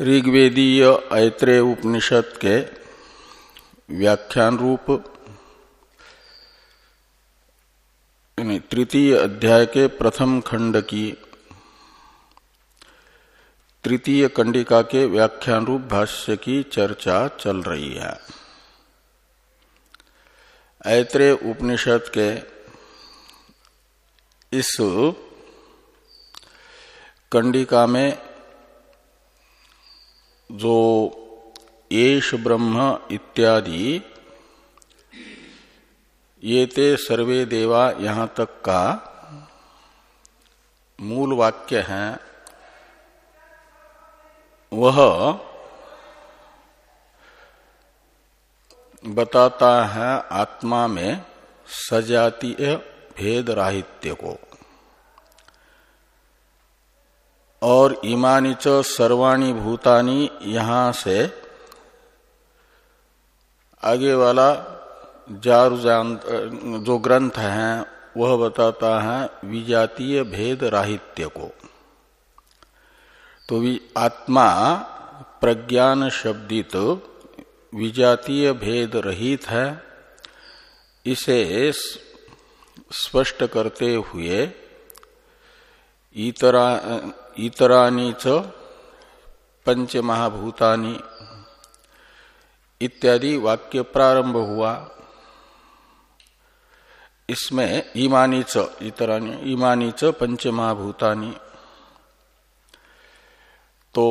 ऋग्वेदीय ऐत्रेय उपनिषद के व्याख्यान रूप तृतीय अध्याय के प्रथम खंड की तृतीय कंडिका के व्याख्यान रूप भाष्य की चर्चा चल रही है। ऐत्रेय उपनिषद के इस कंडिका में जो येष ब्रह्म इत्यादि, ये ते सर्वे देवा यहाँ तक का मूल वाक्य है। वह बताता है आत्मा में सजातीय भेद राहित्य को। और इमानी च सर्वाणी भूतानी यहाँ से आगे वाला जार जो ग्रंथ है, वह बताता है विजातीय भेद राहित्य को। तो आत्मा प्रज्ञान शब्दित विजातीय भेद रहित है। इसे स्पष्ट करते हुए इतरा इतरानी च पंच महाभूतानी इत्यादि वाक्य प्रारंभ हुआ। इसमें ईमानी च इतरानी ईमानी च पंच महाभूतानी तो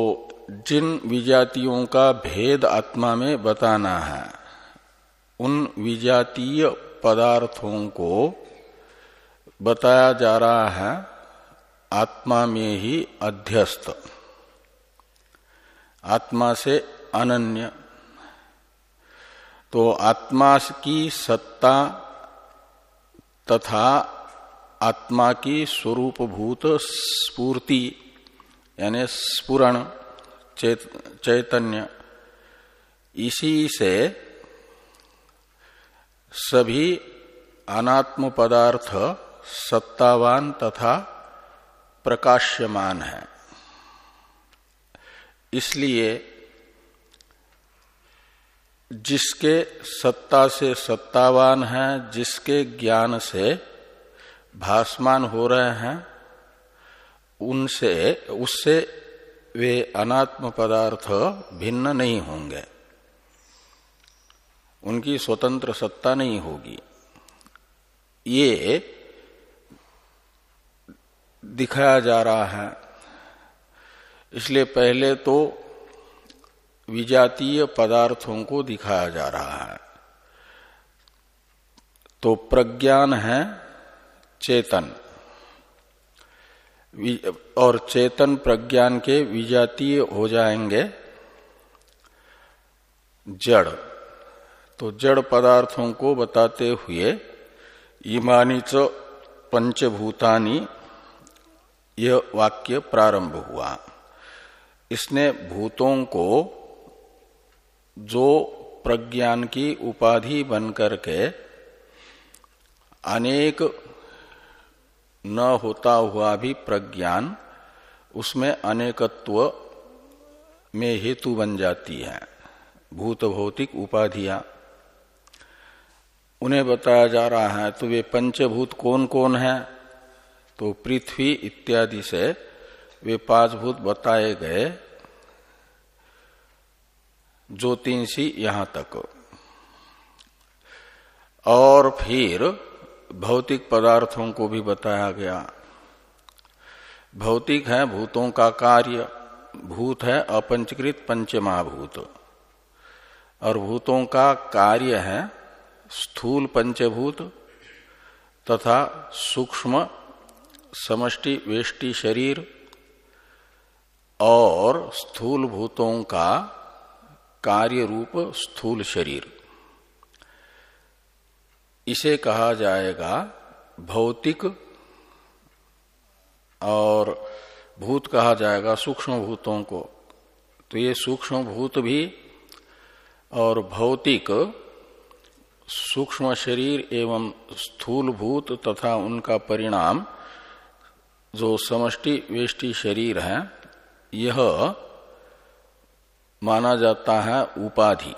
जिन विजातियों का भेद आत्मा में बताना है, उन विजातीय पदार्थों को बताया जा रहा है आत्मा में ही अध्यस्त। आत्मा से अनन्य। तो आत्मा की सत्ता तथा आत्मा की स्वरूप भूत स्पूर्ति यानी स्पुरण चैत, चैतन्य इसी से सभी अनात्म पदार्थ सत्तावान तथा प्रकाश्यमान है। इसलिए जिसके सत्ता से सत्तावान है, जिसके ज्ञान से भासमान हो रहे हैं, उनसे, उससे वे अनात्म पदार्थ भिन्न नहीं होंगे। उनकी स्वतंत्र सत्ता नहीं होगी। ये दिखाया जा रहा है। इसलिए पहले तो विजातीय पदार्थों को दिखाया जा रहा है। तो प्रज्ञान है चेतन। और चेतन प्रज्ञान के विजातीय हो जाएँगे जड़। तो जड़ पदार्थों को बताते हुए इमानी च पंचभूतानी यह वाक्य प्रारंभ हुआ। इसने भूतों को जो प्रज्ञान की उपाधि बन करके अनेक न होता हुआ भी प्रज्ञान उसमें अनेकत्व में हेतु बन जाती है, भूत भौतिक उपाधियाँ। उन्हें बताया जा रहा है तो वे पंचभूत कौन कौन है? तो पृथ्वी इत्यादि से वे पाँच भूत बताए गए ज्योतिषी यहाँ तक। और फिर भौतिक पदार्थों को भी बताया गया। भौतिक है, भूतों का कार्य। भूत है, अपंचकृत पंचमहाभूत। और भूतों का कार्य है, स्थूल पंचभूत तथा सूक्ष्म समष्टि वेष्टि शरीर और स्थूल भूतों का कार्य रूप स्थूल शरीर। इसे कहा जाएगा भौतिक और भूत कहा जाएगा सूक्ष्म भूतों को। तो ये सूक्ष्म भूत भी और भौतिक सूक्ष्म शरीर एवं स्थूल भूत तथा उनका परिणाम जो समष्टि वेष्टि शरीर है, यह माना जाता है उपाधि,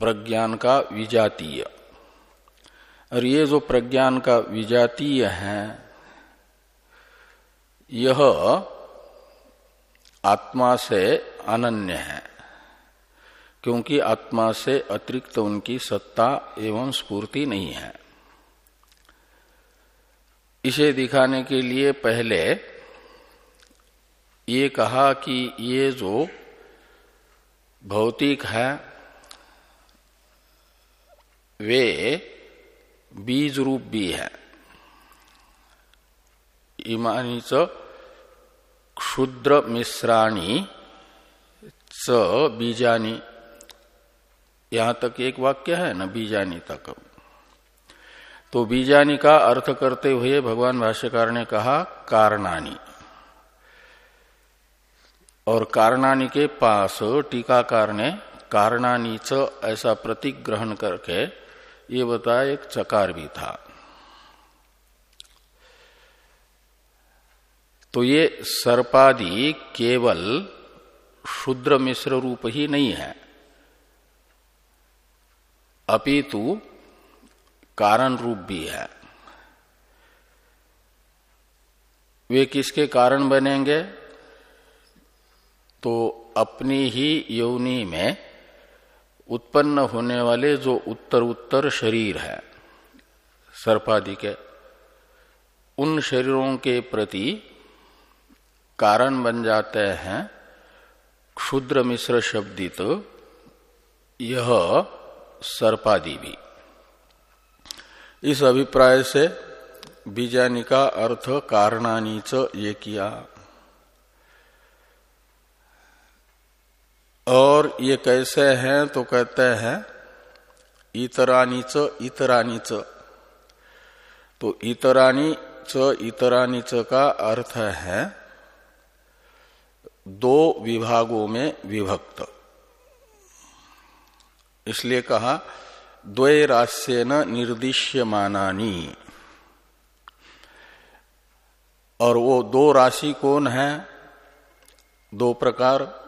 प्रज्ञान का विजातीय। और ये जो प्रज्ञान का विजातीय है, यह आत्मा से अनन्य है, क्योंकि आत्मा से अतिरिक्त उनकी सत्ता एवं स्फूर्ति नहीं है। इसे दिखाने के लिए पहले ये कहा कि ये जो भौतिक है, वे बीज रूप भी है। इमानी च क्षुद्र मिश्राणी च बीजानी। यहाँ तक एक वाक्य है ना बीजानी तक। तो बीजानी का अर्थ करते हुए भगवान भाष्यकार ने कहा, कारणानी। और कारणानी के पास टीकाकार ने कारणानी च ऐसा प्रतीक ग्रहण करके ये बताया, एक चकार भी था। तो ये सर्पादि केवल शुद्र मिश्र रूप ही नहीं है। अपितु कारण रूप भी है। वे किसके कारण बनेंगे? तो अपनी ही योनि में उत्पन्न होने वाले जो उत्तर उत्तर शरीर है, सर्पादि के, उन शरीरों के प्रति कारण बन जाते हैं क्षुद्र मिश्र शब्दित यह सर्पादि भी। इस अभिप्राय से बीजानी का अर्थ कारणानी च ये किया। और ये कैसे हैं तो कहते हैं, इतरानी च इतरानी च। तो इतरानी च इतरानी च का अर्थ है, दो विभागों में विभक्त। इसलिए कहा द्वय रास्य न निर्दिश्य मानानी और वो दो राशि कौन है? दो प्रकार,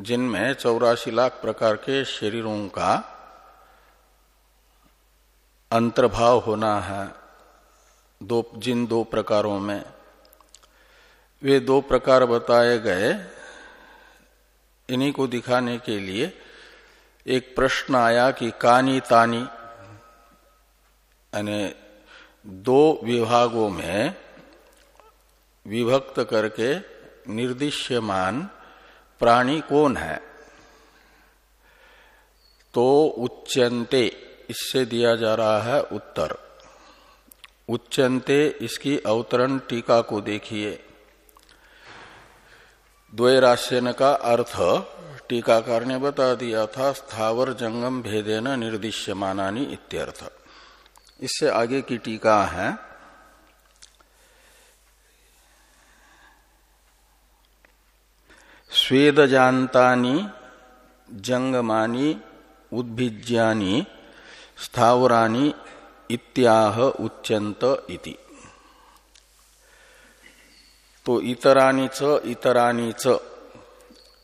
जिनमें चौरासी लाख प्रकार के शरीरों का अंतर्भाव होना है। दो, जिन दो प्रकारों में। वे दो प्रकार बताए गए। इन्हीं को दिखाने के लिए एक प्रश्न आया कि कानी तानी यानी दो विभागों में विभक्त करके निर्दिश्यमान प्राणी कौन है? तो उच्चंते इससे दिया जा रहा है उत्तर। उच्चंते इसकी अवतरण टीका को देखिए। द्वैराश्यन का अर्थ टीकाकार ने बता दिया था, स्थावर जंगम भेदेन निर्दिश्य मानानी इत्यर्थ। इससे आगे की टीका है। स्वेदजातानी जंगमानी, उद्भिज्यानी, स्थावरानी इत्याह उच्चंत इति। तो इतरानी च इतरानी च।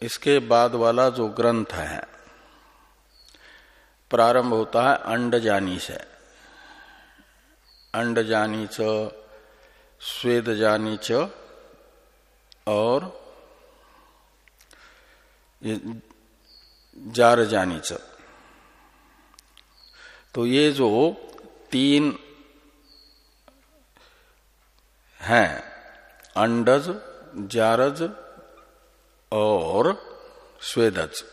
इसके बाद वाला जो ग्रंथ है, प्रारंभ होता है अंडजानी से। अंडजानी च, स्वेदजानी च, और जार जानीच तो ये जो तीन हैं, अंडज, जारज और स्वेदज।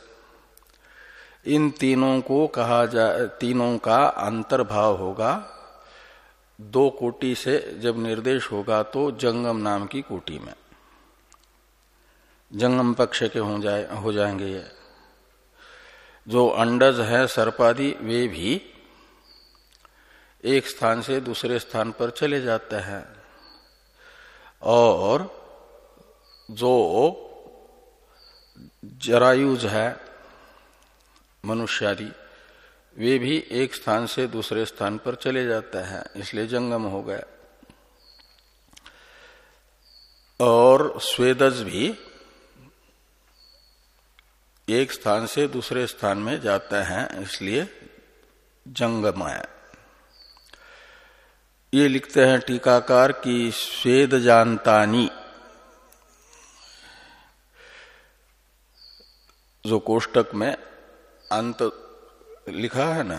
इन तीनों को कहा जाए तीनों का अंतर्भाव होगा। दो कोटि से जब निर्देश होगा तो जंगम नाम की कोटि में। जंगम पक्ष के हो जाए, हो जाएँगे ये। जो अंडज है सर्पादि, वे भी एक स्थान से दूसरे स्थान पर चले जाते हैं। और जो जरायुज है, मनुष्यादि, वे भी एक स्थान से दूसरे स्थान पर चले जाते हैं, इसलिए जंगम हो गए। और स्वेदज भी एक स्थान से दूसरे स्थान में जाते हैं, इसलिए जंगमय ये लिखते हैं, टीकाकार की स्वेद जानतानी जो कोष्टक में अंत लिखा है ना,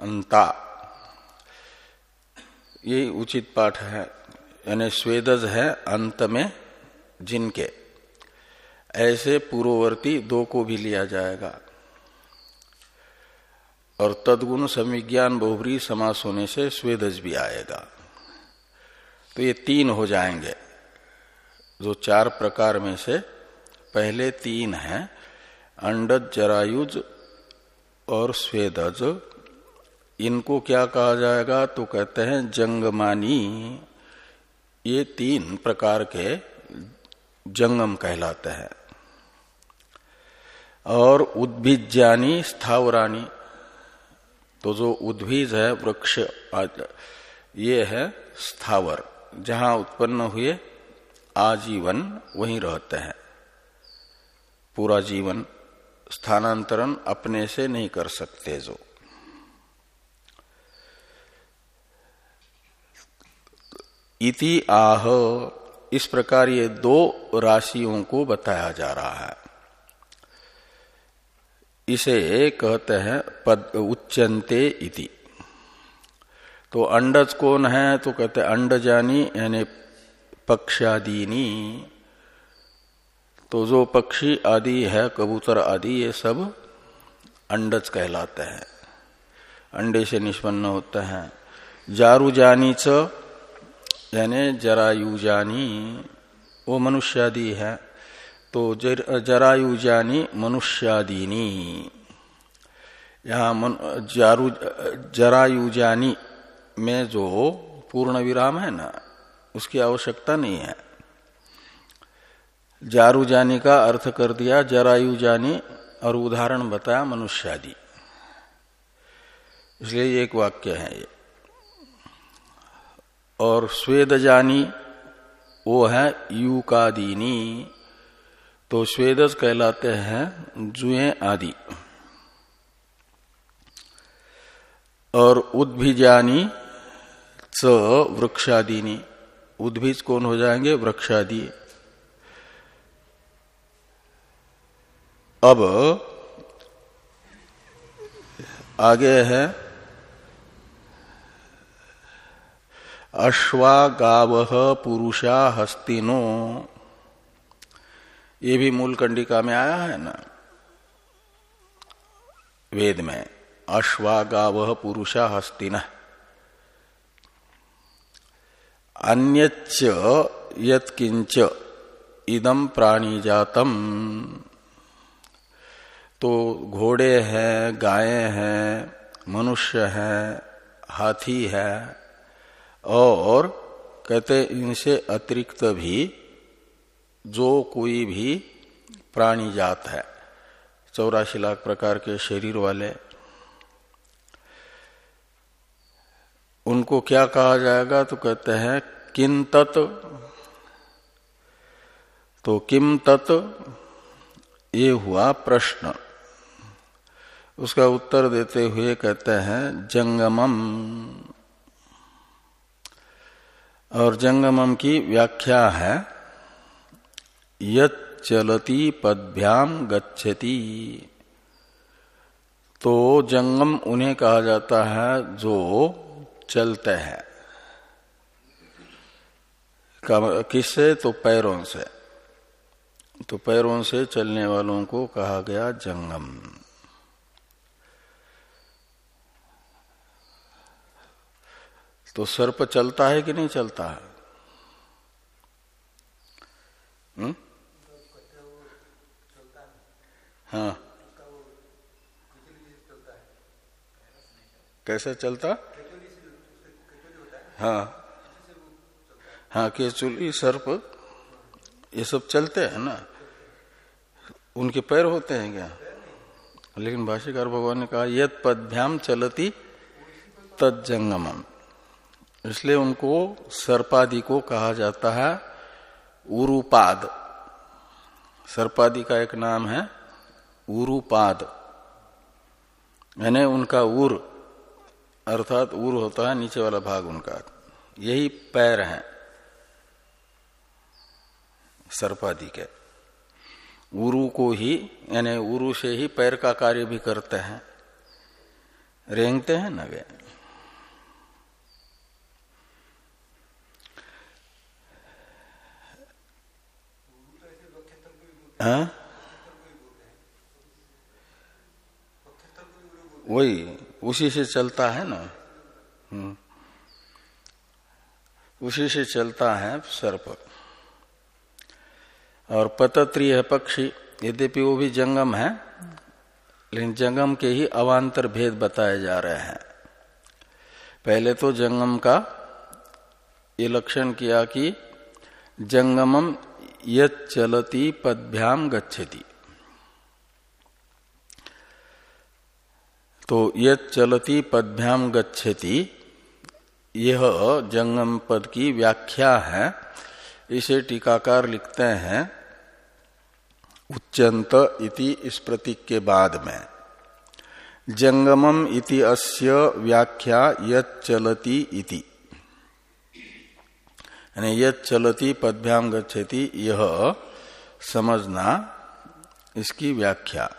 अंता यही उचित पाठ है। यानी स्वेदज है अंत में जिनके। ऐसे पूर्ववर्ती दो को भी लिया जाएगा। और तदगुण समिज्ञान बहुबरी समास होने से स्वेदज भी आएगा। तो ये तीन हो जाएँगे। जो चार प्रकार में से पहले तीन हैं अंडज जरायुज और स्वेदज, इनको क्या कहा जाएगा? तो कहते हैं जंगमानी। ये तीन प्रकार के जंगम कहलाते हैं। और उद्भिज्ञानी स्थावरानी। तो जो उद्भिज है, वृक्ष ये है स्थावर, जहाँ उत्पन्न हुए आजीवन वहीं रहते हैं। पूरा जीवन स्थानांतरण अपने से नहीं कर सकते जो। इति आह, इस प्रकार ये दो राशियों को बताया जा रहा है। इसे कहते हैं पद उच्चनते इति। तो अंडज कौन है? तो कहते अंडजानी, यानी पक्षादीनी। तो जो पक्षी आदि है कबूतर आदि ये सब अंडज कहलाते हैं। अंडे से निष्पन्न होते हैं। जारूजानी च यानी जरायुजानी वो मनुष्यादि है। तो जर, जरायुजानी मनुष्यादिनी। यहाँ मन, जारू जरायुजानी में जो पूर्ण विराम है ना उसकी आवश्यकता नहीं है। जारू जानी का अर्थ कर दिया, जरायु जानी और उदाहरण बताया मनुष्यादि। इसलिए एक वाक्य है ये। और स्वेद जानी, वो है युकादीनी। तो स्वेदज कहलाते हैं जुए आदि। और उद्भिजानी, च वृक्षादीनी। उद्भिज कौन हो जाएँगे? वृक्षादि। अब आगे है अश्वागाव पुरुषा हस्तिनो। ये भी मूल कंडिका में आया है ना? वेद में अश्वा अश्वागाव पुरुषा हस्तिन। अन्यच यत्किंच इदम प्राणी जातम तो घोड़े हैं, गाय हैं, मनुष्य है, हाथी है, और कहते इनसे अतिरिक्त भी जो कोई भी प्राणी जात है, चौरासी लाख प्रकार के शरीर वाले, उनको क्या कहा जाएगा? तो कहते हैं किन तत्? तो किम तत्? ये हुआ प्रश्न। उसका उत्तर देते हुए कहते हैं, जंगमम। और जंगमम की व्याख्या है, यत चलती पदभ्याम गच्छति। तो जंगम उन्हें कहा जाता है जो चलते हैं। किससे? तो पैरों से। तो पैरों से चलने वालों को कहा गया जंगम। तो सर्प चलता है कि नहीं चलता है? हुँ? हाँ। कैसे चलता? हाँ। हाँ केचुली सर्प, ये सब चलते हैं ना? उनके पैर होते हैं क्या? लेकिन भाष्यकार भगवान ने कहा यद पदभ्याम चलती तत्जंगमम इसलिए उनको सर्पादि को कहा जाता है उरुपाद। सर्पादि का एक नाम है उरुपाद। यानी उनका उर, अर्थात उर होता है नीचे वाला भाग उनका। यही पैर है सर्पादि के। उरु को ही, यानी उरु से ही पैर का कार्य भी करते हैं। रेंगते हैं न वे? वही, उसी से चलता है ना? हम्म। उसी से चलता है सर्प। और पतत्री है पक्षी, यद्यपि वो भी जंगम है, लेकिन जंगम के ही अवान्तर भेद बताए जा रहे हैं। पहले तो जंगम का ये लक्षण किया कि जंगमम यत चलती पदभ्याम गच्छति। तो यत चलती पदभ्याम गच्छति, यह जंगम पद की व्याख्या है। इसे टीकाकार लिखते हैं, उच्चंत इति इस प्रतीक के बाद में। जंगमम इति अस्य व्याख्या यत चलती इति। यानी यत चलती पदभ्याम गच्छति यह समझना, इसकी व्याख्या।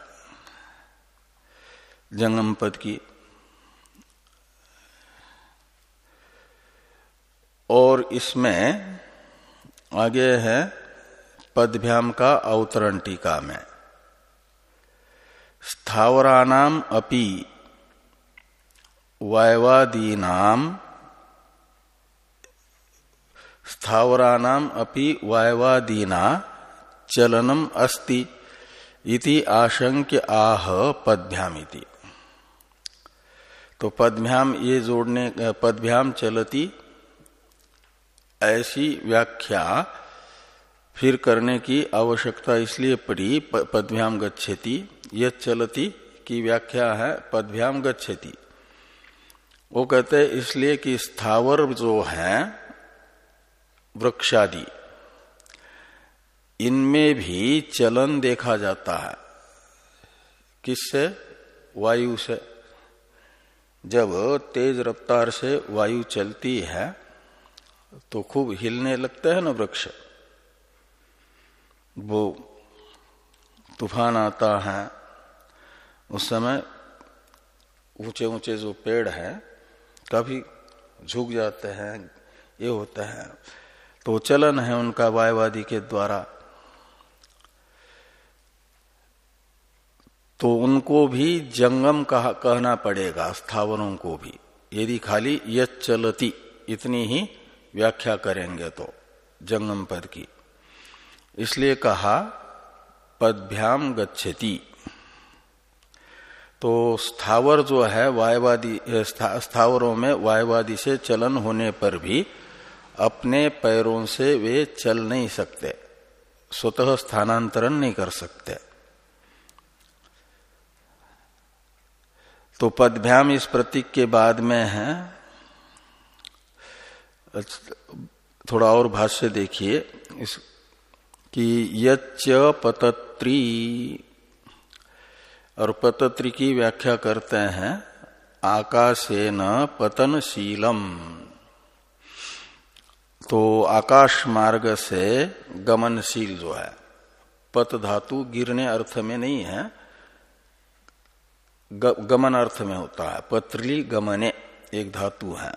जंगम पद की। और इसमें आगे है पदभ्याम का अवतरण टीका में। स्थावरानाम अपि, वायवादीनाम स्थावरानाम अपि वायवादीना चलनम अस्ति इति आशंक्य आह पदभ्यामिति। तो पदभ्याम ये जोड़ने, पदभ्याम चलती, ऐसी व्याख्या फिर करने की आवश्यकता इसलिए पड़ी पदभ्याम गच्छति यह चलती की व्याख्या है, पदभ्याम गच्छति। वो कहते हैं इसलिए कि स्थावर जो है वृक्षादि। इनमें भी चलन देखा जाता है। किससे? वायु से। जब तेज रफ्तार से वायु चलती है तो खूब हिलने लगते हैं ना वृक्ष। वो तूफ़ान आता है, उस समय ऊँचे ऊँचे जो पेड़ है, काफ़ी झुक जाते हैं, ये होता है। तो चलन है उनका वायवादी के द्वारा। तो उनको भी जंगम कहा कहना पड़ेगा स्थावरों को भी। यदि खाली यह चलती इतनी ही व्याख्या करेंगे तो जंगम पद की। इसलिए कहा पदभ्याम गच्छति। तो स्थावर जो है वायवादी स्था, स्थावरों में वायवादी से चलन होने पर भी अपने पैरों से वे चल नहीं सकते, स्वतः स्थानांतरण नहीं कर सकते। तो पदभ्याम इस प्रतीक के बाद में है। थोड़ा और भाष्य देखिए, इस कि यच्च पतत्री, और पतत्री की व्याख्या करते हैं आकाशे न पतनशीलम। तो आकाश मार्ग से गमनशील जो है, पत धातु गिरने अर्थ में नहीं है गमन अर्थ में होता है पत्रली गमने एक धातु है।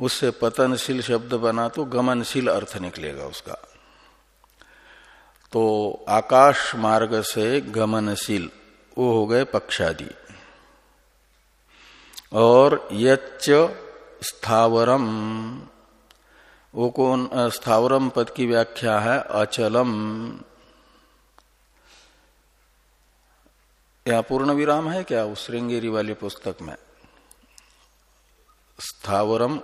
उससे पतनशील शब्द बना तो गमनशील अर्थ निकलेगा उसका। तो आकाश मार्ग से गमनशील, वो हो गए पक्षादि। और यच्च स्थावरम वो कौन स्थावरम पद की व्याख्या है, अचलम। यह पूर्ण विराम है क्या उस श्रृंगेरी वाली पुस्तक में? स्थावरम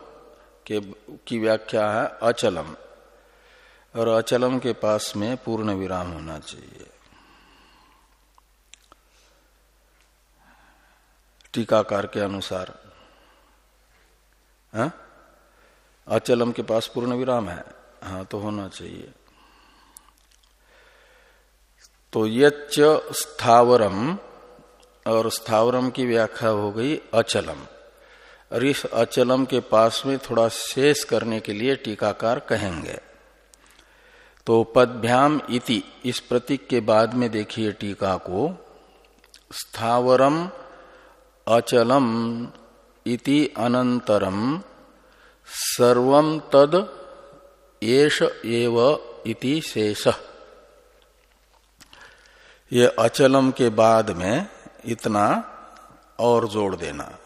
के, की व्याख्या है, अचलम। और अचलम के पास में पूर्ण विराम होना चाहिए। टीकाकार के अनुसार। हा? अचलम के पास पूर्ण विराम है। हाँ तो होना चाहिए। तो यच्च स्थावरम, और स्थावरम की व्याख्या हो गई अचलम। और इस अचलम के पास में थोड़ा शेष करने के लिए टीकाकार कहेंगे। तो पदभ्याम इति, इस प्रतीक के बाद में देखिए टीका को। स्थावरम, अचलम इति अनंतरम सर्वम तद येष एव इति शेष। ये अचलम के बाद में इतना और जोड़ देना।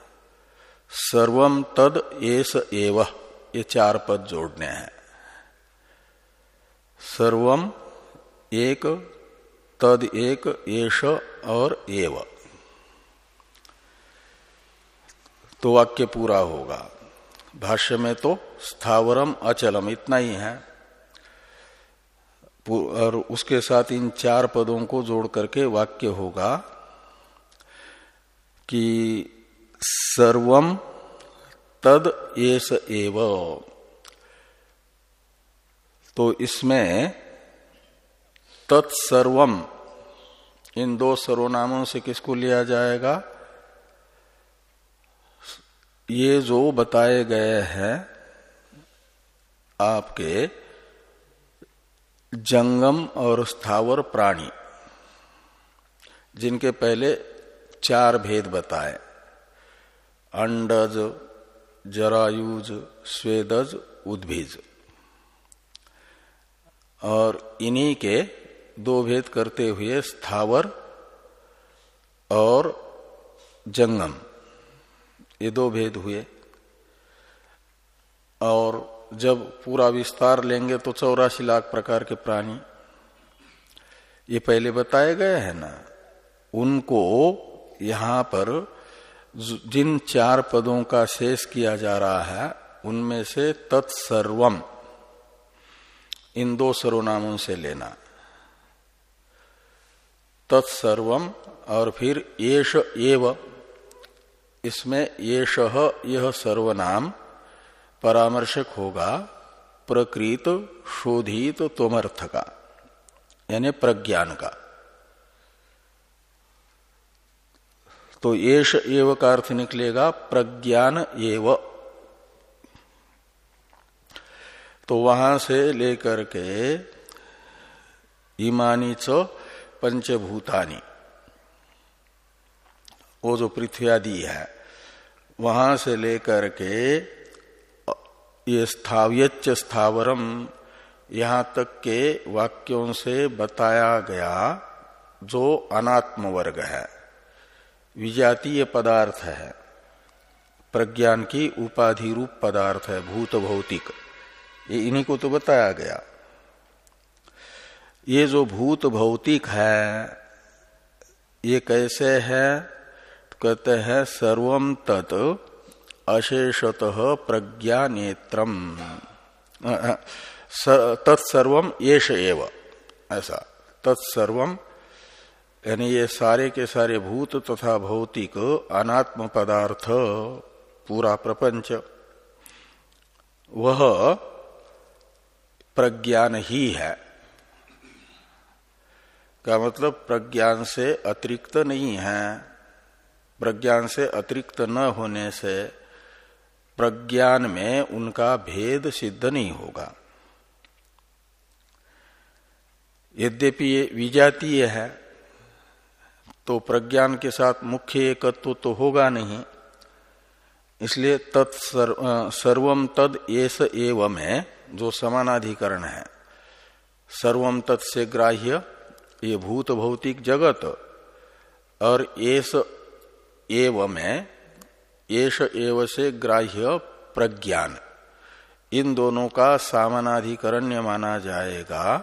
सर्वम तद एस एव, ये चार पद जोड़ने हैं। सर्वम एक, तद एक एश और एव। तो वाक्य पूरा होगा। भाष्य में तो स्थावरम अचलम, इतना ही है। और उसके साथ इन चार पदों को जोड़ करके वाक्य होगा कि सर्वम तद एस एव। तो इसमें तत्सर्वम, इन दो सर्वनामों से किसको लिया जाएगा? ये जो बताए गए हैं आपके जंगम और स्थावर प्राणी, जिनके पहले चार भेद बताए। अंडज, जरायुज, स्वेदज, उद्भिज। और इन्हीं के दो भेद करते हुए स्थावर और जंगम। ये दो भेद हुए। और जब पूरा विस्तार लेंगे तो चौरासी लाख प्रकार के प्राणी। ये पहले बताए गए हैं ना, उनको यहाँ पर जिन चार पदों का शेष किया जा रहा है, उनमें से तत्सर्वम, इन दो सर्वनामों से लेना। तत्सर्वम और फिर येष एव इसमें येष यह सर्वनाम परामर्शक होगा, प्रकृत शोधित तोमर्थ का यानी प्रज्ञान का तो येष एव का अर्थ निकलेगा, प्रज्ञान एव। तो वहाँ से लेकर के इमानी च पंचभूतानी। वो जो पृथ्वी आदि है, वहाँ से लेकर के ये स्थाव्यच स्थावरम, यहाँ तक के वाक्यों से बताया गया जो अनात्म वर्ग है, विजातीय पदार्थ है, प्रज्ञान की उपाधि रूप पदार्थ है, भूत भौतिक, ये इन्हीं को तो बताया गया। ये जो भूत भौतिक है, ये कैसे है? कहते हैं सर्वम तत् अशेषतः प्रज्ञा नेत्रम। तत्सर्वम येष एव। ऐसा। तत्सर्वम यानी ये सारे के सारे भूत तथा भौतिक अनात्म पदार्थ पूरा प्रपंच, वह प्रज्ञान ही है। का मतलब? प्रज्ञान से अतिरिक्त नहीं है। प्रज्ञान से अतिरिक्त न होने से प्रज्ञान में उनका भेद सिद्ध नहीं होगा। यद्यपि ये विजातीय है तो प्रज्ञान के साथ मुख्य एकत्व तो होगा नहीं। इसलिए तत्सर्वम तद एस एव में जो समानाधिकरण है। सर्वम तत् से ग्राह्य, ये भूत भौतिक जगत, और एस एव में एश एव से ग्राह्य प्रज्ञान। इन दोनों का सामनाधिकरण्य माना जाएगा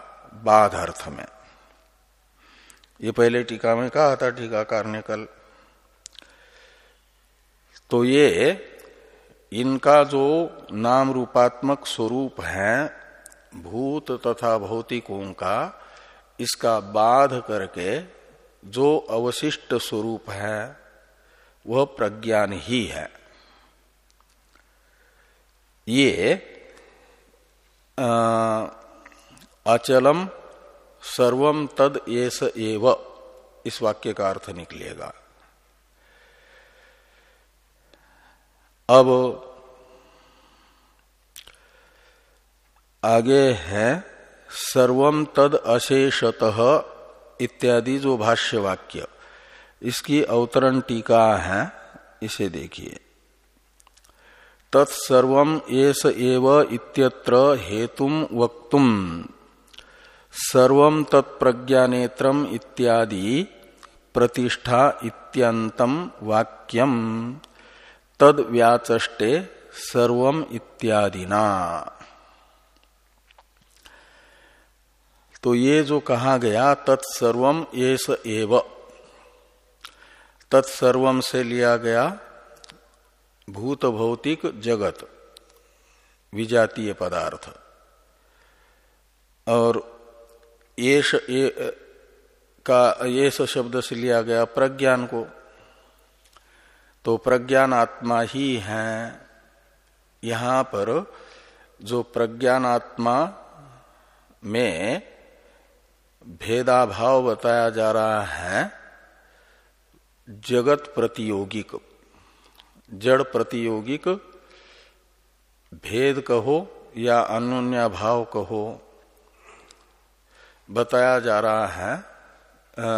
बाध अर्थ में ये पहले टीका में कहा था टीकाकार ने कल तो ये, इनका जो नाम रूपात्मक स्वरूप है, भूत तथा भौतिकों का, इसका बाध करके जो अवशिष्ट स्वरूप है वह प्रज्ञान ही है। ये अचलम सर्वम तद एस एव, इस वाक्य का अर्थ निकलेगा। अब आगे है, सर्वम तद अशेषत इत्यादि जो भाष्य वाक्य इसकी अवतरण टीका है, इसे देखिए। तत्सर्व एस एव इत्यत्र हेतुम वक्तुम सर्व तत्प्रज्ञानेत्रम इत्यादि प्रतिष्ठा इत्यंतम वाक्यम। तद व्याचष्टे सर्वम इत्यादिना। तो ये जो कहा गया तत्सर्वम एस एव। तत्सर्वम से लिया गया भूत भौतिक जगत, विजातीय पदार्थ। और ये, का येष शब्द से लिया गया प्रज्ञान को। तो प्रज्ञान आत्मा ही है। यहाँ पर जो प्रज्ञान आत्मा में भेदाभाव बताया जा रहा है जगत प्रतियोगिक, जड़ प्रतियोगिक, भेद कहो या अनुन्या भाव कहो। बताया जा रहा है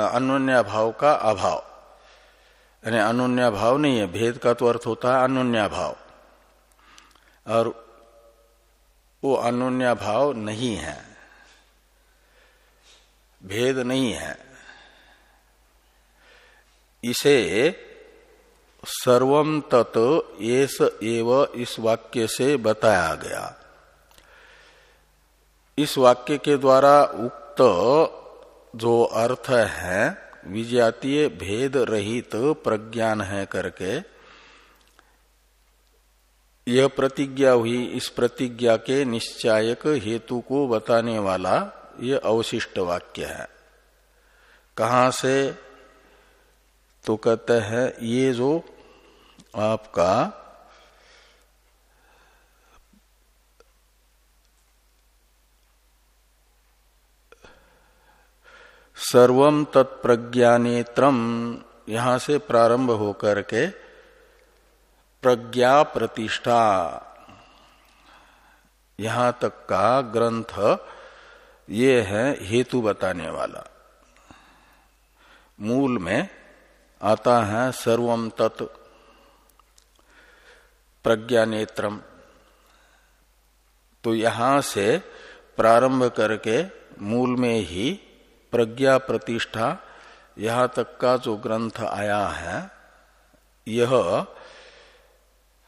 अनुन्या भाव का अभाव। यानी अनुन्या भाव नहीं है, भेद का तो अर्थ होता है अनुन्या भाव। और वो अनुन्या भाव नहीं है, भेद नहीं है। इसे सर्वम तत् एव इस वाक्य से बताया गया। इस वाक्य के द्वारा उक्त जो अर्थ है विजातीय भेद रहित प्रज्ञान है करके, यह प्रतिज्ञा हुई, इस प्रतिज्ञा के निश्चायक हेतु को बताने वाला यह अवशिष्ट वाक्य है। कहा से तो कहते हैं, ये जो आपका सर्वम तत्प्रज्ञानेत्रम यहाँ से प्रारंभ होकर के प्रज्ञा प्रतिष्ठा, यहाँ तक का ग्रंथ ये है हेतु बताने वाला। मूल में आता है सर्वम तत् प्रज्ञानेत्रम। तो यहाँ से प्रारंभ करके मूल में ही प्रज्ञा प्रतिष्ठा यहाँ तक का जो ग्रंथ आया है, यह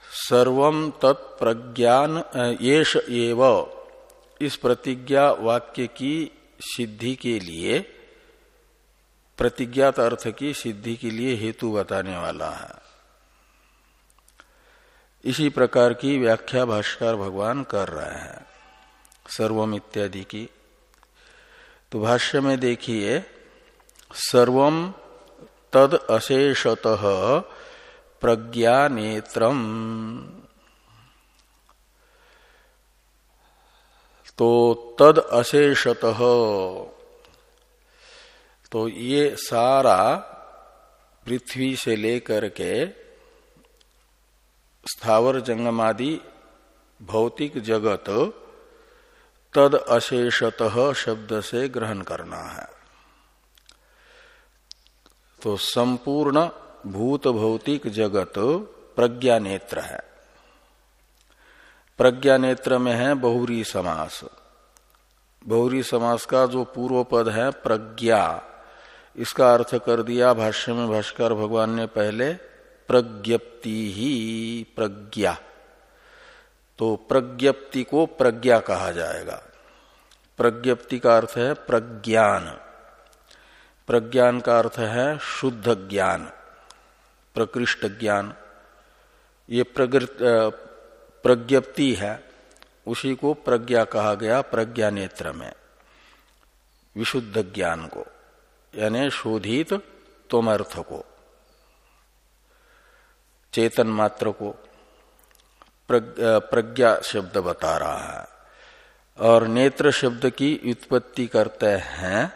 सर्वम तत्प्रज्ञान येष एव। इस प्रतिज्ञा वाक्य की सिद्धि के लिए प्रतिज्ञात अर्थ की सिद्धि के लिए हेतु बताने वाला है। इसी प्रकार की व्याख्या भाष्कर भगवान कर रहे हैं। सर्वम इत्यादि की। तो भाष्य में देखिए, सर्वम तद अशेषत प्रज्ञा नेत्रम। तो तद अशेषत तो ये सारा पृथ्वी से लेकर के स्थावर जंगमादि भौतिक जगत तद अशेषत शब्द से ग्रहण करना है। तो संपूर्ण भूत भौतिक जगत प्रज्ञा नेत्र है। प्रज्ञा नेत्र में है बहुरी समास। बहुरी समास का जो पूर्व पद है प्रज्ञा। इसका अर्थ कर दिया, भाष्य में भाष्कर भगवान ने पहले प्रज्ञप्ति ही प्रज्ञा। तो प्रज्ञप्ति को प्रज्ञा कहा जाएगा। प्रज्ञप्ति का अर्थ है प्रज्ञान। प्रज्ञान का अर्थ है शुद्ध ज्ञान, प्रकृष्ट ज्ञान। ये प्रज्ञप्ति है, उसी को प्रज्ञा कहा गया प्रज्ञा नेत्र में, विशुद्ध ज्ञान को। यानी शोधित तोमर्थ को चेतन मात्र को प्रज्ञा शब्द बता रहा है। और नेत्र शब्द की उत्पत्ति करते हैं।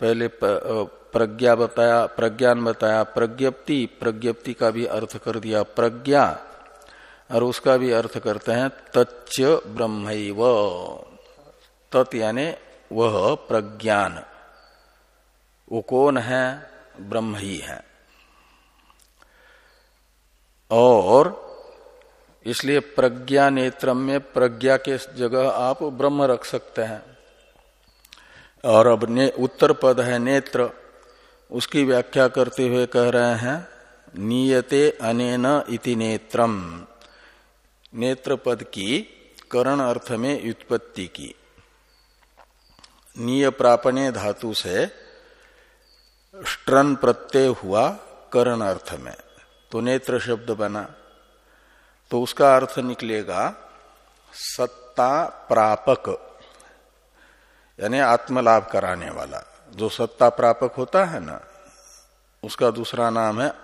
पहले प्रज्ञा बताया, प्रज्ञान बताया, प्रज्ञप्ति प्रज्ञप्ति का भी अर्थ कर दिया प्रज्ञा, और उसका भी अर्थ करते हैं तच्च ब्रह्म तत् यानी वह प्रज्ञान। वो कौन है? ब्रह्म ही है। और इसलिए प्रज्ञा नेत्र में प्रज्ञा के जगह आप ब्रह्म रख सकते हैं। और अब ने, उत्तर पद है नेत्र। उसकी व्याख्या करते हुए कह रहे हैं नियते अनेन इति नेत्रम। नेत्र पद की करण अर्थ में व्युत्पत्ति की। निय प्रापणे धातु से स्ट्रन प्रत्यय हुआ करण अर्थ में। तो नेत्र शब्द बना। तो उसका अर्थ निकलेगा सत्ता प्रापक। यानी आत्मलाभ कराने वाला। जो सत्ता प्रापक होता है ना, उसका दूसरा नाम है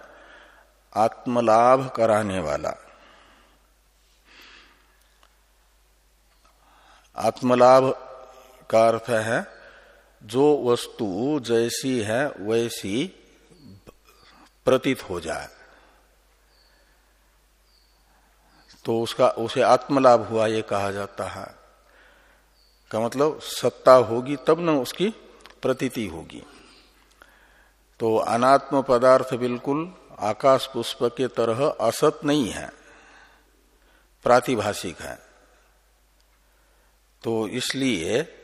आत्मलाभ कराने वाला। आत्मलाभ का अर्थ है जो वस्तु जैसी है, वैसी प्रतीत हो जाए। तो उसका, उसे आत्मलाभ हुआ, ये कहा जाता है। का मतलब सत्ता होगी तब न उसकी प्रतीति होगी। तो अनात्म पदार्थ बिल्कुल आकाश पुष्प के तरह असत नहीं है, प्रातिभाषिक है। तो इसलिए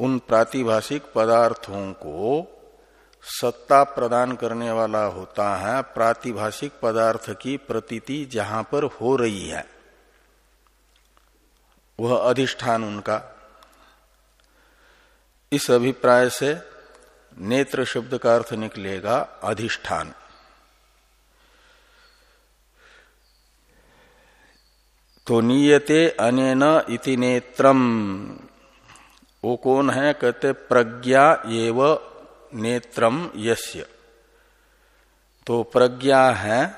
उन प्रातिभाषिक पदार्थों को सत्ता प्रदान करने वाला होता है, प्रातिभाषिक पदार्थ की प्रतीति जहाँ पर हो रही है। वह अधिष्ठान उनका। इस अभिप्राय से नेत्र शब्द का अर्थ निकलेगा अधिष्ठान। तो नियते अनेन इति नेत्रम। वो कौन है? कहते, प्रज्ञा एव नेत्रम यस्य। तो प्रज्ञा है,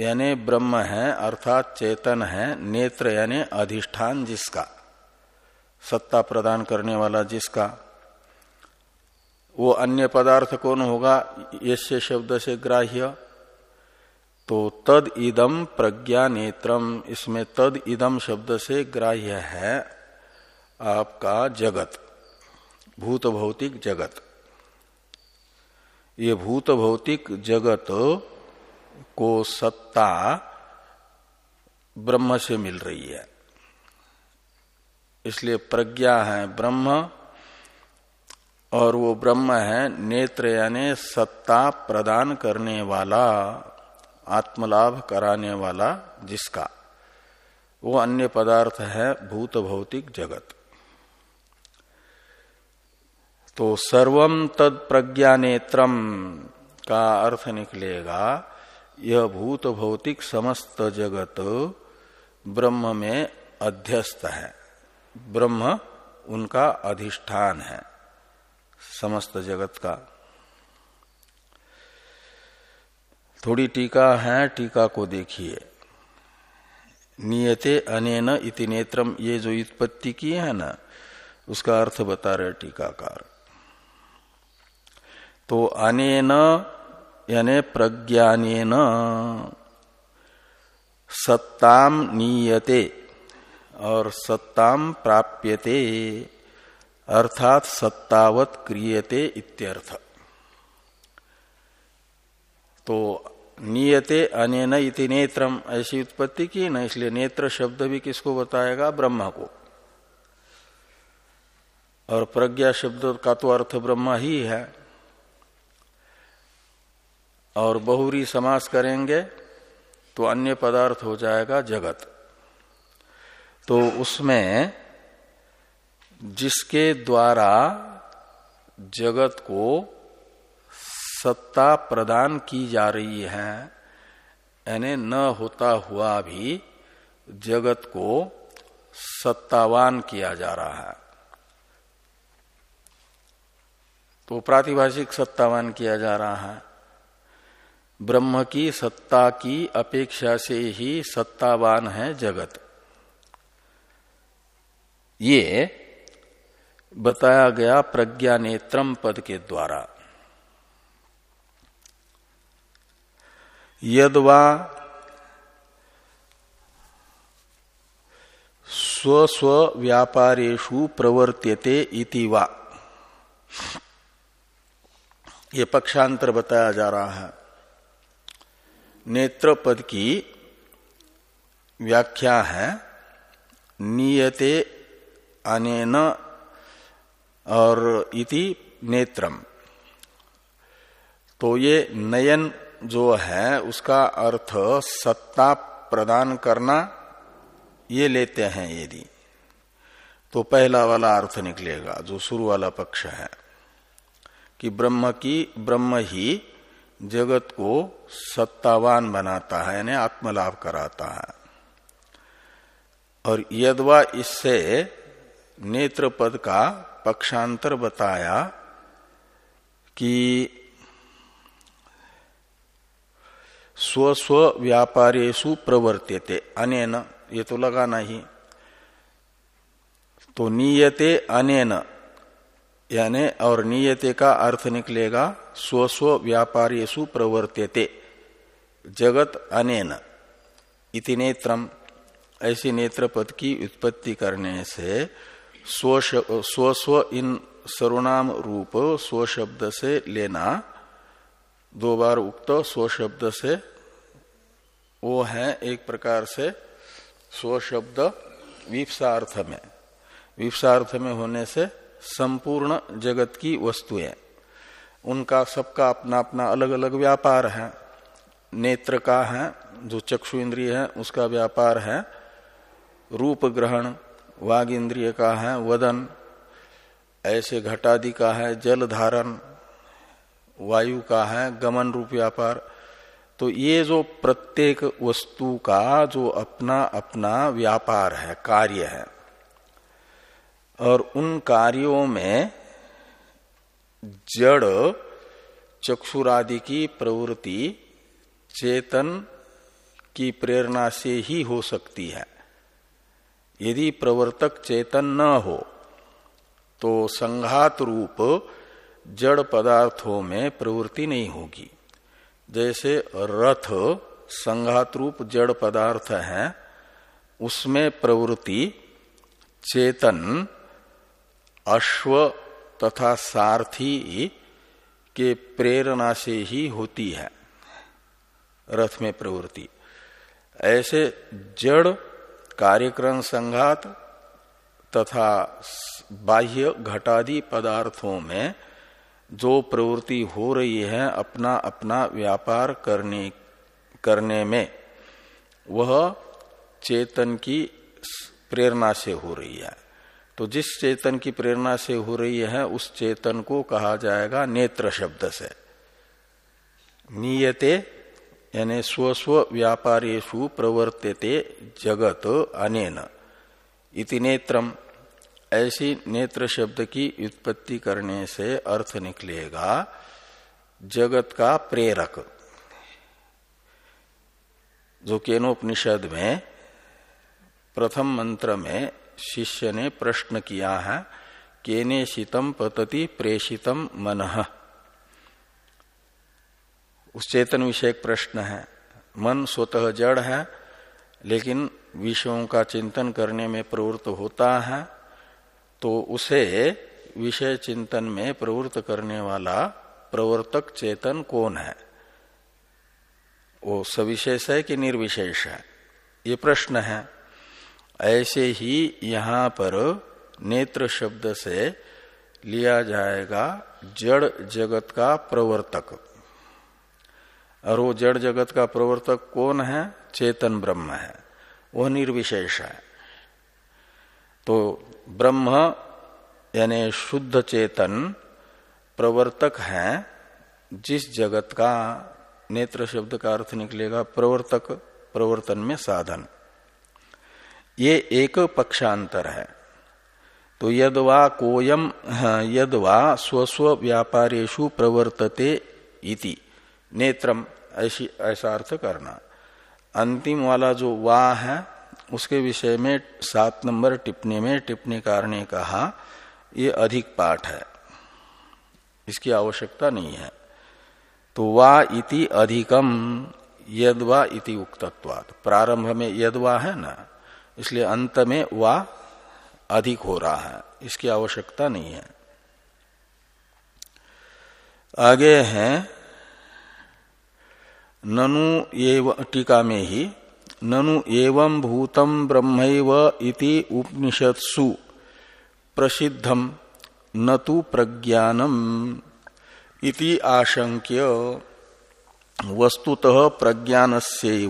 यानी ब्रह्म है, अर्थात चेतन है, नेत्र यानी अधिष्ठान जिसका, सत्ता प्रदान करने वाला जिसका। वो अन्य पदार्थ कौन होगा? यश्य शब्द से ग्राह्य। तो तद इदम प्रज्ञा नेत्रम इसमें तद इदम शब्द से ग्राह्य है। आपका जगत भूत भौतिक जगत। ये भूत भौतिक जगत को सत्ता ब्रह्म से मिल रही है। इसलिए प्रज्ञा है ब्रह्म, और वो ब्रह्म है नेत्र यानी सत्ता प्रदान करने वाला, आत्मलाभ कराने वाला जिसका। वो अन्य पदार्थ है भूत भौतिक जगत। तो सर्वम तद प्रज्ञा नेत्रम का अर्थ निकलेगा, यह भूत भौतिक समस्त जगत ब्रह्म में अध्यस्त है। ब्रह्म उनका अधिष्ठान है, समस्त जगत का। थोड़ी टीका है, टीका को देखिए। नियते अनेन इति नेत्रम ये जो उत्पत्ति की है ना, उसका अर्थ बता रहे टीकाकार। तो अनेन, यानी प्रज्ञान सत्ताम नीयते और सत्ताम प्राप्यते, अर्थात सत्तावत क्रियते इत्यर्थ। तो नियते अनेन इति नेत्रम ऐसी उत्पत्ति की, ना इसलिए नेत्र शब्द भी किसको बताएगा? ब्रह्म को। और प्रज्ञा शब्द का तो अर्थ ब्रह्म ही है। और बहुरी समास करेंगे तो अन्य पदार्थ हो जाएगा जगत। तो उसमें जिसके द्वारा जगत को सत्ता प्रदान की जा रही है, यानी न होता हुआ भी जगत को सत्तावान किया जा रहा है। तो प्रातिभाषिक सत्तावान किया जा रहा है। ब्रह्म की, सत्ता की अपेक्षा से ही सत्तावान है जगत। ये बताया गया प्रज्ञा नेत्रम पद के द्वारा। यदवा स्वस्व व्यापारेशु प्रवर्त्यते इति वा। ये पक्षांतर बताया जा रहा है। नेत्र पद की व्याख्या है। नियते अनेन और इति नेत्रम। तो ये नयन जो है, उसका अर्थ सत्ता प्रदान करना, ये लेते हैं यदि। तो पहला वाला अर्थ निकलेगा, जो शुरू वाला पक्ष है, कि ब्रह्म की ब्रह्म ही जगत को सत्तावान बनाता है, यानी आत्मलाभ कराता है। और यदवा इससे नेत्र पद का पक्षांतर बताया कि स्वस्व व्यापारेशु प्रवर्त्यते, अनेन, ये तो लगा नहीं। तो नियते अनेन यानी और नियते का अर्थ निकलेगा, स्वस्व व्यापारेशु प्रवर्त्यते, जगत अनेन। इति नेत्रम। ऐसी नेत्र पद की उत्पत्ति करने से स्वस्व इन सर्वनाम रूप स्व शब्द से लेना, दो बार उक्त स्व शब्द से, वो है एक प्रकार से स्व शब्द विप्सार्थ में। विप्सार्थ में होने से संपूर्ण जगत की वस्तुएँ। उनका सबका अपना अपना अलग अलग व्यापार है। नेत्र का है, जो चक्षु इंद्रिय है, उसका व्यापार है। रूप ग्रहण, वाग इंद्रिय का है, वदन, ऐसे घटादि का है, जल धारण, वायु का है, गमन रूप व्यापार। तो ये जो प्रत्येक वस्तु का जो अपना अपना व्यापार है, कार्य है। और उन कार्यों में जड़, चक्षुरादि की प्रवृत्ति चेतन की प्रेरणा से ही हो सकती है। यदि प्रवर्तक चेतन न हो तो संघात रूप जड़ पदार्थों में प्रवृत्ति नहीं होगी। जैसे रथ संघात रूप जड़ पदार्थ है, उसमें प्रवृत्ति चेतन अश्व तथा सारथी के प्रेरणा से ही होती है, रथ में प्रवृत्ति। ऐसे जड़ कार्यक्रम संघात तथा बाह्य घटादि पदार्थों में जो प्रवृत्ति हो रही है, अपना अपना व्यापार करने करने में, वह चेतन की प्रेरणा से हो रही है। तो जिस चेतन की प्रेरणा से हो रही है, उस चेतन को कहा जाएगा नेत्र शब्द से। नियते, यानी स्वस्व व्यापारेशु प्रवर्त्यते जगत अनेन। इति नेत्रम। ऐसी नेत्र शब्द की उत्पत्ति करने से अर्थ निकलेगा जगत का प्रेरक। जो केनोपनिषद में प्रथम मंत्र में शिष्य ने प्रश्न किया है, केने शीतम पतति प्रेषितम मन। उस चेतन विषय प्रश्न है। मन स्वतः जड़ है, लेकिन विषयों का चिंतन करने में प्रवृत्त होता है तो उसे विषय चिंतन में प्रवृत्त करने वाला प्रवर्तक चेतन कौन है? वो सविशेष है कि निर्विशेष है? ये प्रश्न है। ऐसे ही यहाँ पर नेत्र शब्द से लिया जाएगा जड़ जगत का प्रवर्तक। और वो जड़ जगत का प्रवर्तक कौन है? चेतन ब्रह्म है। वह निर्विशेष है। तो ब्रह्म यानी शुद्ध चेतन प्रवर्तक है, जिस जगत का नेत्र शब्द का अर्थ निकलेगा प्रवर्तक, प्रवर्तन में साधन। ये एक पक्षांतर है। तो यदवा कोयम यदवा स्वस्व व्यापारेशु प्रवर्तते इति। नेत्रम, ऐसी, ऐसा अर्थ करना। अंतिम वाला जो वा है, उसके विषय में सात नंबर टिप्पणी में टिप्पणीकार ने कहा, ये अधिक पाठ है। इसकी आवश्यकता नहीं है। तो वा इति अधिकम, यदवा इति उक्तत्वात्। प्रारंभ में यदवा है ना? इसलिए अंत में वा अधिक हो रहा है। इसकी आवश्यकता नहीं है। आगे है, ननु एव, टीका में ही, ननु एवं भूतम ब्रह्म इति उपनिषत्सु प्रसिद्धम न तो प्रज्ञानम इति आशंक्य। वस्तुतः प्रज्ञान से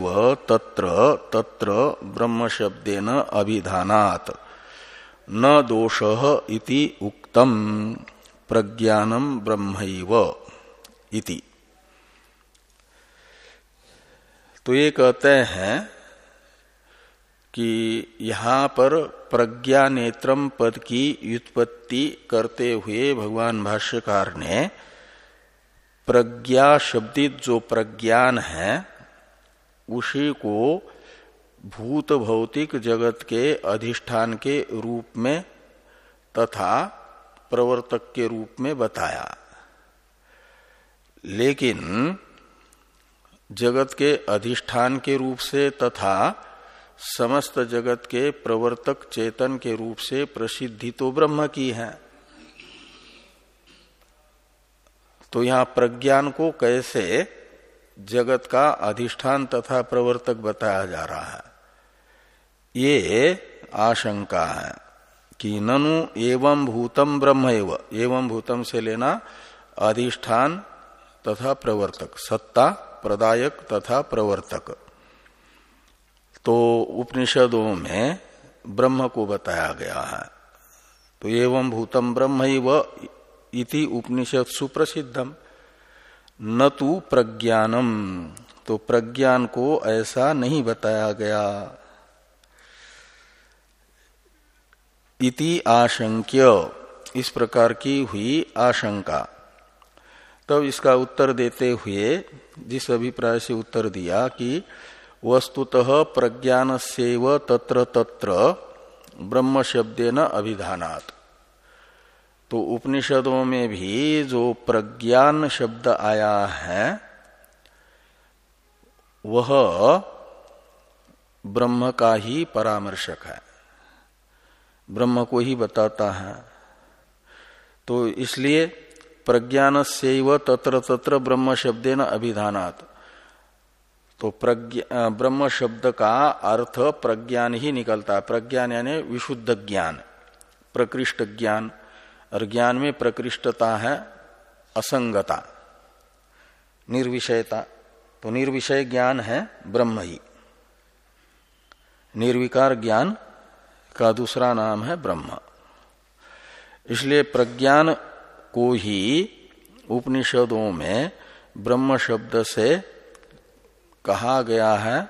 तत्र तत्र ब्रह्म शब्देन अभिधानात्। न दोष इति उक्तम प्रज्ञानम ब्रह्मैव इति। तो ये कहते हैं कि यहाँ पर प्रज्ञा नेत्रम पद की व्युत्पत्ति करते हुए भगवान भाष्यकार ने प्रज्ञा शब्दित जो प्रज्ञान है, उसी को भूत भौतिक जगत के अधिष्ठान के रूप में तथा प्रवर्तक के रूप में बताया। लेकिन जगत के अधिष्ठान के रूप से तथा समस्त जगत के प्रवर्तक चेतन के रूप से प्रसिद्धि तो ब्रह्म की है। तो यहाँ प्रज्ञान को कैसे जगत का अधिष्ठान तथा प्रवर्तक बताया जा रहा है। ये आशंका है कि ननु एवं भूतम ब्रह्म एवं भूतम से लेना अधिष्ठान तथा प्रवर्तक, सत्ता प्रदायक तथा प्रवर्तक। तो उपनिषदों में ब्रह्म को बताया गया है। तो एवं भूतम ब्रह्म इति उपनिषद सुप्रसिद्धम। न तो प्रज्ञानम। तो प्रज्ञान को ऐसा नहीं बताया गया। इति आशंक्य। इस प्रकार की हुई आशंका। तब इसका उत्तर देते हुए, जिस अभिप्राय से उत्तर दिया कि वस्तुतः प्रज्ञान सेव तत्र तत्र ब्रह्म शब्दे न अभिधानात। तो उपनिषदों में भी जो प्रज्ञान शब्द आया है, वह ब्रह्म का ही परामर्शक है। ब्रह्म को ही बताता है। तो इसलिए प्रज्ञान से तत्र तत्र ब्रह्म शब्दे न अभिधानात। तो ब्रह्म शब्द का अर्थ प्रज्ञान ही निकलता है। प्रज्ञान यानी विशुद्ध ज्ञान, प्रकृष्ट ज्ञान। और ज्ञान में प्रकृष्टता है असंगता, निर्विषयता। तो निर्विषय ज्ञान है ब्रह्म ही। निर्विकार ज्ञान का दूसरा नाम है ब्रह्म। इसलिए प्रज्ञान को ही उपनिषदों में ब्रह्म शब्द से कहा गया है,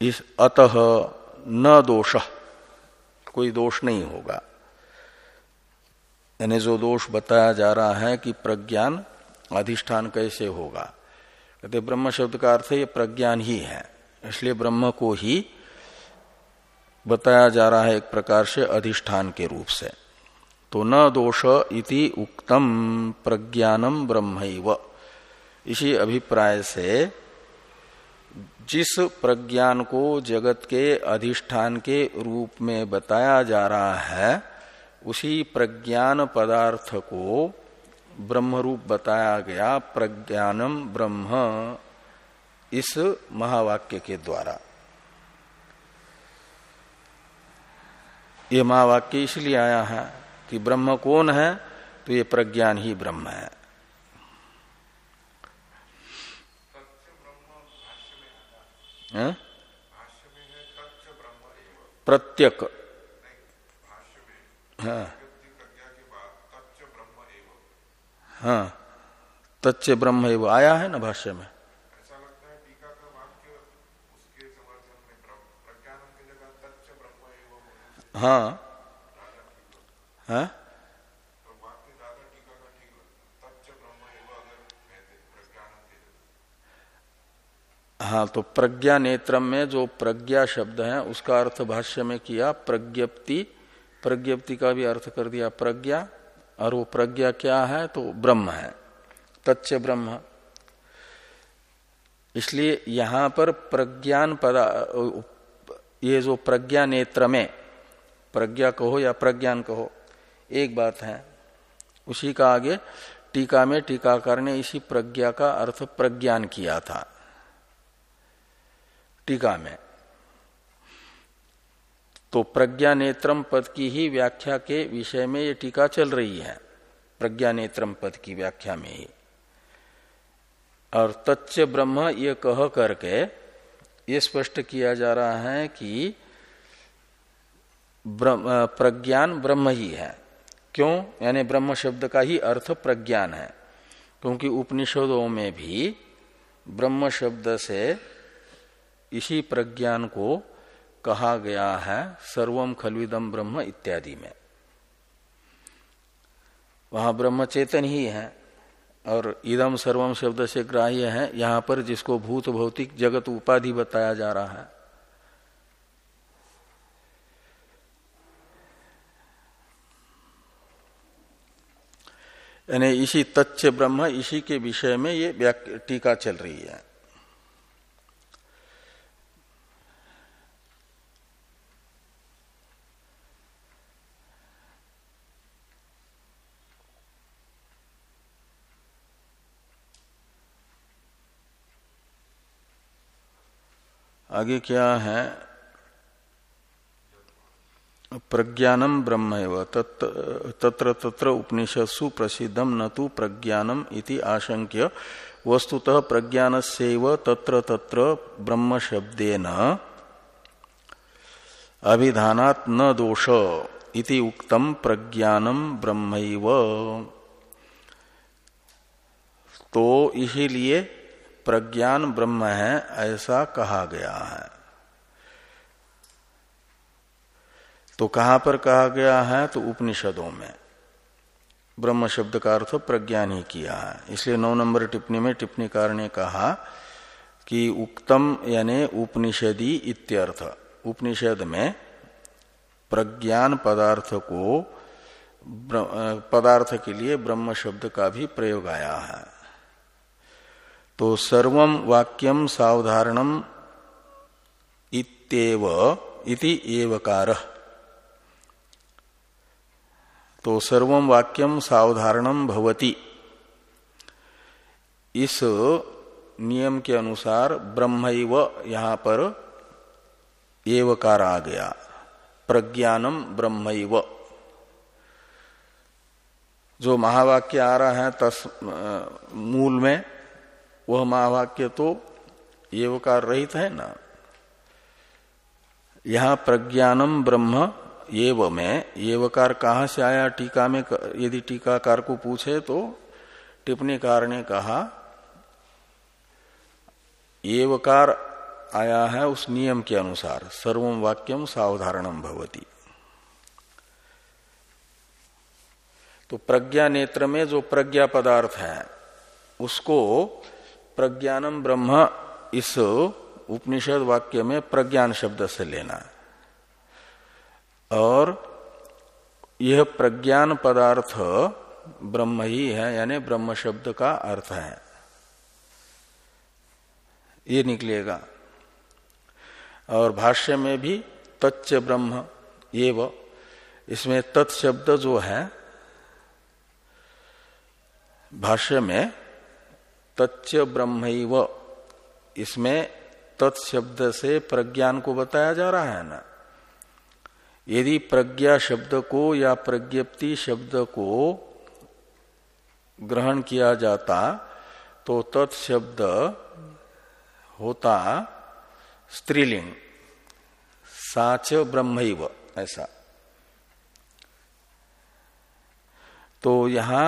इस अतः न दोष, कोई दोष नहीं होगा। यानी जो दोष बताया जा रहा है कि प्रज्ञान अधिष्ठान कैसे होगा। कहते ब्रह्म शब्द का अर्थ ये प्रज्ञान ही है। इसलिए ब्रह्म को ही बताया जा रहा है एक प्रकार से अधिष्ठान के रूप से। तो न दोष इति उक्तम, प्रज्ञानम ब्रह्म इसी अभिप्राय से जिस प्रज्ञान को जगत के अधिष्ठान के रूप में बताया जा रहा है उसी प्रज्ञान पदार्थ को ब्रह्म रूप बताया गया प्रज्ञानम ब्रह्म इस महावाक्य के द्वारा। ये महावाक्य इसलिए आया है कि ब्रह्म कौन है? तो ये प्रज्ञान ही ब्रह्म है। प्रत्यक। हाँ। हाँ तच्च ब्रह्म एवं आया है ना भाष्य में? हाँ हाँ। हाँ तो प्रज्ञा नेत्रम में जो प्रज्ञा शब्द है उसका अर्थ भाष्य में किया प्रज्ञप्ति प्रज्ञप्ति का भी अर्थ कर दिया, प्रज्ञा, और वो प्रज्ञा क्या है तो ब्रह्म है। तच्च ब्रह्म। इसलिए यहाँ पर प्रज्ञान पदा ये जो प्रज्ञा नेत्र में, प्रज्ञा कहो या प्रज्ञान कहो, एक बात है। उसी का आगे टीका में टीकाकार ने इसी प्रज्ञा का अर्थ प्रज्ञान किया था। टीका में। तो प्रज्ञा नेत्रम पद की ही व्याख्या के विषय में ये टीका चल रही है प्रज्ञा नेत्रम पद की व्याख्या में ही। और तच्च ब्रह्म ये कह करके ये स्पष्ट किया जा रहा है कि प्रज्ञान ब्रह्म ही है। क्यों? यानी ब्रह्म शब्द का ही अर्थ प्रज्ञान है। क्योंकि उपनिषदों में भी ब्रह्म शब्द से इसी प्रज्ञान को कहा गया है सर्वम खलविदम ब्रह्म इत्यादि में। वहाँ ब्रह्म चेतन ही है, और इदम सर्वम शब्द से ग्राह्य है, यहाँ पर जिसको भूत भौतिक जगत उपाधि बताया जा रहा है। यानी इसी तच्च ब्रह्म इसी के विषय में ये टीका चल रही है। आगे क्या है? प्रज्ञानम ब्रह्म तत्र तत्र उपनिषत्सु प्रसिद्धम न तो प्रज्ञानम आशंक्य वस्तुतः प्रज्ञान से तत्र तत्र ब्रह्म शब्देन अभिधानात् न दोष इति उक्तम प्रज्ञानम ब्रह्म तो इसीलिए प्रज्ञान ब्रह्म है, ऐसा कहा गया है। तो कहाँ पर कहा गया है? तो उपनिषदों में। ब्रह्म शब्द का अर्थ प्रज्ञान ही किया है। इसलिए नौ नंबर टिप्पणी में टिप्पणीकार ने कहा कि उक्तम यानी उपनिषदी इत्यर्थ। उपनिषद में प्रज्ञान पदार्थ को पदार्थ के लिए ब्रह्म शब्द का भी प्रयोग आया है। तो सर्वम वाक्यम सावधारणम इत्येव इति एवकार। तो सर्वम वाक्यम सावधारणम भवति। इस नियम के अनुसार ब्रह्म यहाँ पर एवकार आ गया। प्रज्ञानम ब्रह्म जो महावाक्य आ रहा है तस मूल में वह महावाक्य तो एवकार रहित है ना। यहाँ प्रज्ञानम ब्रह्म एव में एवकार कहाँ से आया? टीका में यदि टीकाकार को पूछे तो टिप्पणीकार ने कहा एवकार आया है उस नियम के अनुसार सर्वम वाक्यम सावधारणम भवती। तो प्रज्ञा नेत्र में जो प्रज्ञा पदार्थ है, उसको प्रज्ञानम ब्रह्म, इस उपनिषद वाक्य में प्रज्ञान शब्द से लेना। और यह प्रज्ञान पदार्थ ब्रह्म ही है, यानी ब्रह्म शब्द का अर्थ है। ये निकलेगा। और भाष्य में भी तच्च ब्रह्म एव, इसमें तत्शब्द जो है, भाष्य में तच्च ब्रह्म इसमें तत्शब्द से प्रज्ञान को बताया जा रहा है ना। यदि प्रज्ञा शब्द को या प्रज्ञप्ति शब्द को ग्रहण किया जाता तो तत्शब्द होता स्त्रीलिंग। साच ब्रह्म ऐसा। तो यहाँ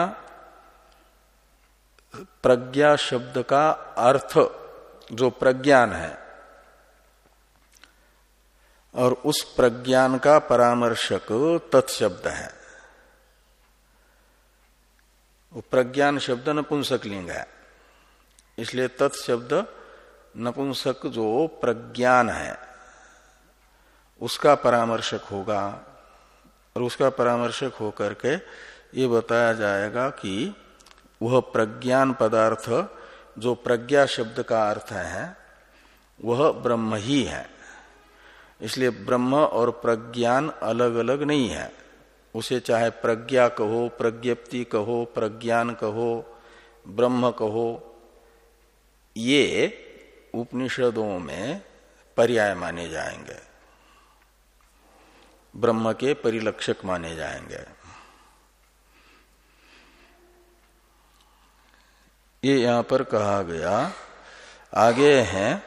प्रज्ञा शब्द का अर्थ जो प्रज्ञान है और उस प्रज्ञान का परामर्शक तत्शब्द है। वो प्रज्ञान शब्द नपुंसक लिंग है। इसलिए तत्शब्द नपुंसक जो प्रज्ञान है, उसका परामर्शक होगा और उसका परामर्शक होकर के ये बताया जाएगा कि वह प्रज्ञान पदार्थ, जो प्रज्ञा शब्द का अर्थ है, वह ब्रह्म ही है। इसलिए ब्रह्म और प्रज्ञान अलग अलग नहीं है। उसे चाहे प्रज्ञा कहो, प्रज्ञप्ति कहो, प्रज्ञान कहो, ब्रह्म कहो, ये उपनिषदों में पर्याय माने जाएँगे। ब्रह्म के परिलक्षक माने जाएँगे। ये यहाँ पर कहा गया। आगे हैं।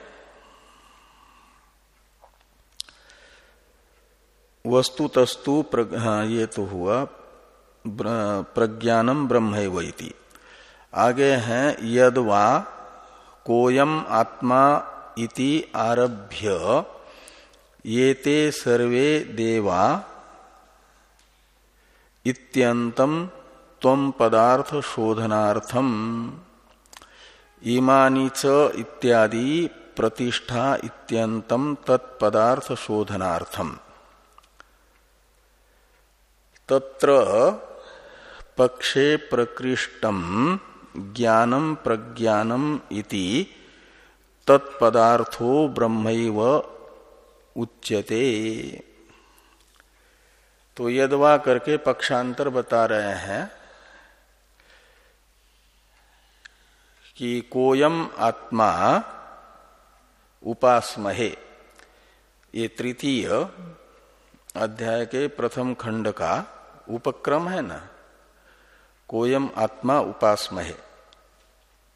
वस्तु तस्तु प्रग, हाँ ये तो हुआ। प्रज्ञानम ब्रह्म वही आगे हैं यदवा कोयम आत्मा इति आरभ्य। ये ते सर्वे देवा इत्यंतम तम पदार्थ शोधनार्थम इमानी च इत्यादि प्रतिष्ठा इत्यंतम तत्पदार्थ शोधनार्थम तत्र पक्षे प्रकृष्टम ज्ञानम प्रज्ञानम इति तत्पदार्थो ब्रह्म उच्यते। तो यदवा करके पक्षांतर बता रहे हैं। कि कोयम आत्मा उपासमहे। ये तृतीय अध्याय के प्रथम खंड का उपक्रम है ना? कोयम आत्मा उपासमहे।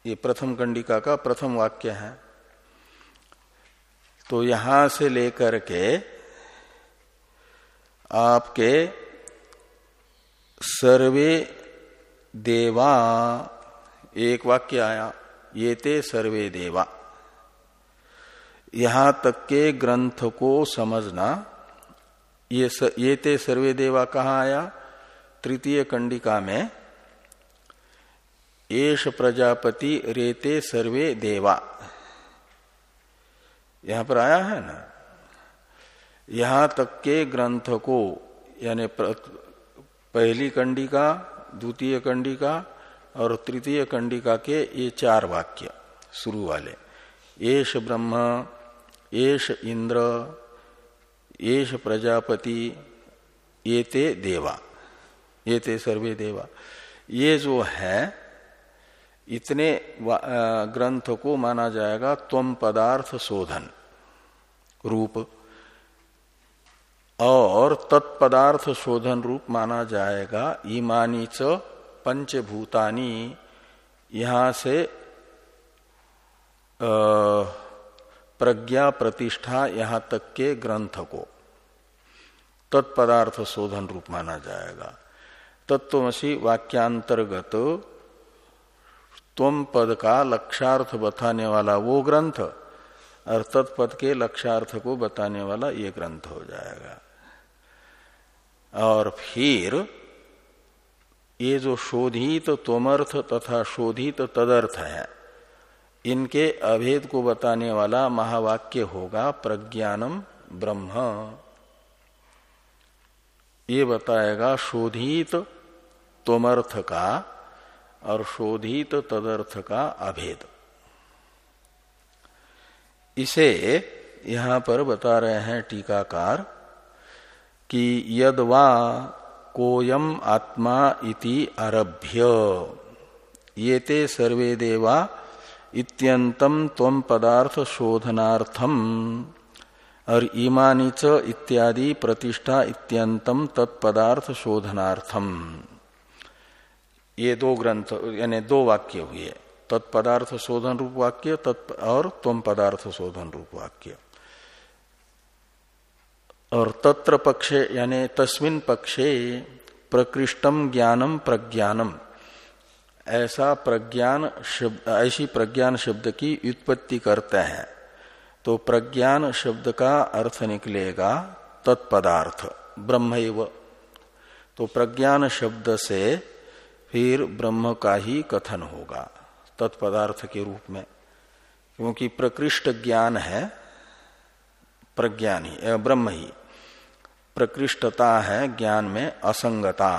ये प्रथम कंडिका का प्रथम वाक्य है। तो यहाँ से लेकर के आपके सर्वे देवा एक वाक्य आया ये ते सर्वे देवा। यहाँ तक के ग्रंथ को समझना ये स, ये ते सर्वे देवा कहा आया? तृतीय कंडिका में एश प्रजापति रेते सर्वे देवा। यहाँ पर आया है ना? यहाँ तक के ग्रंथ को यानी पहली कंडिका द्वितीय कंडिका और तृतीय कंडिका के ये चार वाक्य शुरू वाले। एश ब्रह्म एश इंद्र एश प्रजापति ये ते देवा। ये ते सर्वे देवा। ये जो है, इतने ग्रंथ को माना जाएगा त्वम पदार्थ शोधन रूप। और तत्पदार्थ शोधन रूप माना जाएगा ईमानी च पंचभूतानी यहाँ से प्रज्ञा प्रतिष्ठा यहाँ तक के ग्रंथ को तत्पदार्थ शोधन रूप माना जाएगा। तत्वमसी वाक्यांतर्गत तुम पद का लक्षार्थ बताने वाला वो ग्रंथ, और तत्पद के लक्षार्थ को बताने वाला ये ग्रंथ हो जाएगा। और फिर ये जो शोधित तोमर्थ तथा शोधित तदर्थ है, इनके अभेद को बताने वाला महावाक्य होगा प्रज्ञानम ब्रह्म। ये बताएगा शोधित तोमर्थ का और शोधित तदर्थ का अभेद। इसे यहाँ पर बता रहे हैं टीकाकार कि यदवा कोयम आत्मा इति आरभ्य। ये ते सर्वे देवा इत्यंतम तम पदार्थ शोधनार्थम और ईमानी च इत्यादि प्रतिष्ठा इत्यंतम तत्पदार्थ शोधनार्थम ये दो ग्रंथ यानी दो वाक्य हुए। तत्पदार्थ शोधन रूप वाक्य तत्, और तम पदार्थ शोधन रूप वाक्य और तत्र पक्षे, यानी तस्मिन पक्षे प्रकृष्टम ज्ञानम प्रज्ञानम ऐसा प्रज्ञान शब्द, ऐसी प्रज्ञान शब्द की उत्पत्ति करते हैं। तो प्रज्ञान शब्द का अर्थ निकलेगा तत्पदार्थ ब्रह्म तो प्रज्ञान शब्द से फिर ब्रह्म का ही कथन होगा, तत्पदार्थ के रूप में। क्योंकि प्रकृष्ट ज्ञान है, प्रज्ञान ही ब्रह्म ही। प्रकृष्टता है ज्ञान में असंगता,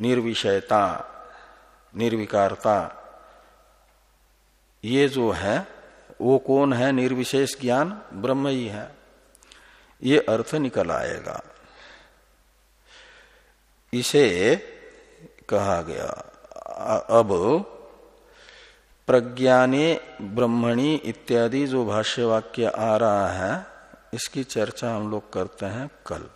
निर्विषयता, निर्विकारता। ये जो है, वो कौन है? निर्विशेष ज्ञान ब्रह्म ही है। ये अर्थ निकल आएगा। इसे कहा गया अब प्रज्ञाने ब्रह्मणी इत्यादि जो भाष्य वाक्य आ रहा है इसकी चर्चा हम लोग करते हैं कल।